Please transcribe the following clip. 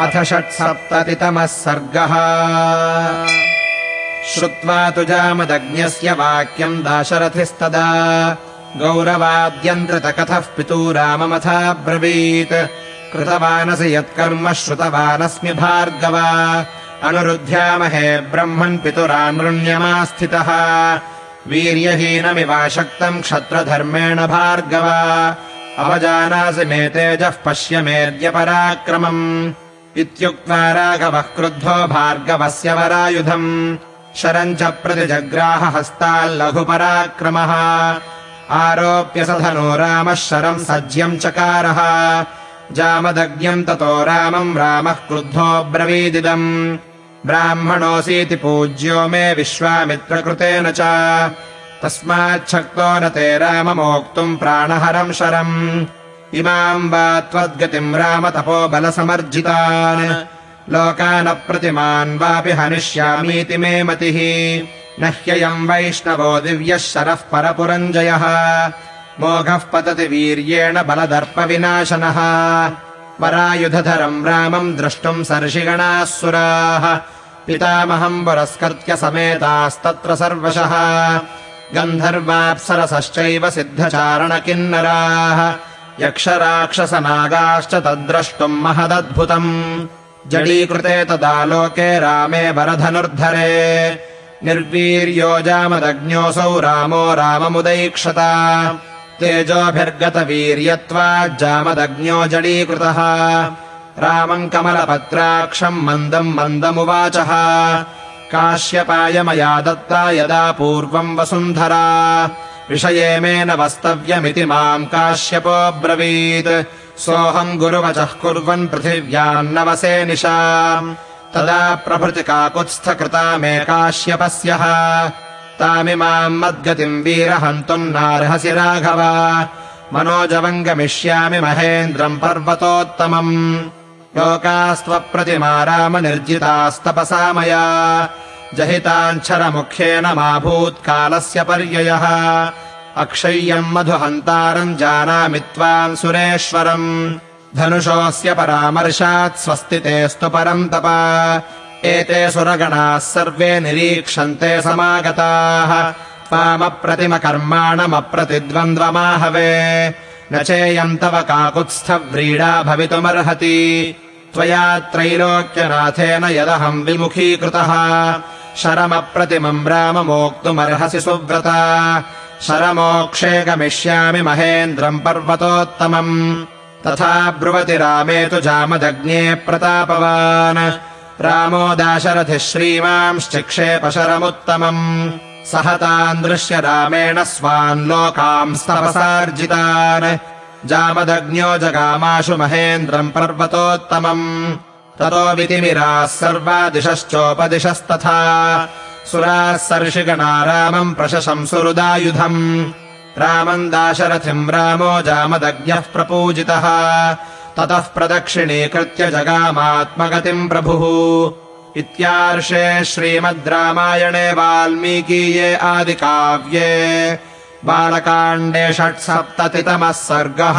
अथ षट्सप्ततितमः सर्गः। श्रुत्वा तु जामदग्न्यस्य वाक्यम् दाशरथिस्तदा। गौरवाद्यन्त्रितकथः पितू राममथाब्रवीत्। कृतवानसि यत्कर्म श्रुतवानस्मि भार्गव। अनुरुध्यामहे ब्रह्मन् पितुरानृण्यमास्थितः वीर्यहीनमिवाशक्तम् क्षत्रधर्मेण भार्गव। अवजानासि मे तेजः पश्य मेऽद्य पराक्रमम् इत्युक्त्वा राघवः क्रुद्धो भार्गवस्य वरायुधम्। शरम् च प्रतिजग्राहहस्ताल्लघुपराक्रमः आरोप्य स धनो रामः शरम् सज्यम् चकारः। जामदग्न्यम् ततो रामम् रामः क्रुद्धो ब्रवीदिदम्। ब्राह्मणोऽसीति पूज्यो मे विश्वामित्रकृतेन च। तस्माच्छक्तो न ते राममोक्तुम् प्राणहरम् शरम् इमाम् वा त्वद्गतिम् राम बलसमर्जितान्। लोकानप्रतिमान् वापि हनिष्यामीति मे मतिः। न ह्ययम् वैष्णवो दिव्यः शरः परपुरञ्जयः। मोघः पतति वीर्येण बलदर्पविनाशनः। वरायुधधरम् रामम् द्रष्टुम् सर्षिगणाः सुराः पितामहम् पुरस्कृत्य समेतास्तत्र सर्वशः। गन्धर्वाप्सरसश्चैव सिद्धचारणकिन्नराः यक्षराक्षसनागाश्च तद्द्रष्टुम् महदद्भुतम्। जडीकृते तदा लोके रामे वरधनुर्धरे। निर्वीर्यो जामदग्न्योऽसौ रामो राममुदैक्षत तेजोभिर्गतवीर्यत्वाज्जामदग्न्यो जडीकृतः। रामम् कमलपत्राक्षम् मन्दम् मन्दमुवाचः। काश्यपाय मया दत्ता यदा पूर्वम् वसुन्धरा विषये मे न वस्तव्यमिति माम् काश्यपोऽब्रवीत् सोऽहम् गुरुवचः कुर्वन् पृथिव्यान्नवसे निशा तदा प्रभृति काकुत्स्थकृता मे काश्यपस्यः। तामिमाम् मद्गतिम् वीरहन्तुम् नार्हसि राघव। मनोजवम् गमिष्यामि महेन्द्रम् पर्वतोत्तमम्। लोकास्त्वप्रतिमा रामनिर्जितास्तपसा मया जहिताञ्छरमुख्येन मा भूत्कालस्य पर्ययः। अक्षय्यम् मधुहन्तारम् जानामि त्वाम् सुरेश्वरम्। धनुषोऽस्य परामर्शात् स्वस्ति तेऽस्तु परम् तप। एते सुरगणाः सर्वे निरीक्षन्ते समागताः। त्वामप्रतिमकर्माणमप्रतिद्वन्द्वमाहवे। न चेयम् तव काकुत्स्थव्रीडा भवितुमर्हति। त्वया त्रैलोक्यनाथेन यदहम् विमुखीकृतः शरमप्रतिमम् राममोक्तुमर्हसि सुव्रता। शरमोक्षे गमिष्यामि महेन्द्रम् पर्वतोत्तमम्। तथा ब्रुवति रामे तु जामदग्ने प्रतापवान्। रामो दाशरथिः श्रीमांश्चिक्षेपशरमुत्तमम् सहतान् दृश्य रामेण स्वान् लोकांस्तपसार्जितान्। जामदग्न्यो जगामाशु महेन्द्रम् पर्वतोत्तमम् ततो वितिमिराः सर्वा दिशश्चोपदिशस्तथा सुराः सर्षिगणा रामम् प्रशशंसुरुदायुधम् रामम् दाशरथिम् रामो जामदग्न्यः प्रपूजितः। ततः प्रदक्षिणीकृत्य जगामात्मगतिम् प्रभुः। इत्यार्षे श्रीमद् रामायणे वाल्मीकीये आदिकाव्ये। बालकाण्डे षट्सप्ततितमः सर्गः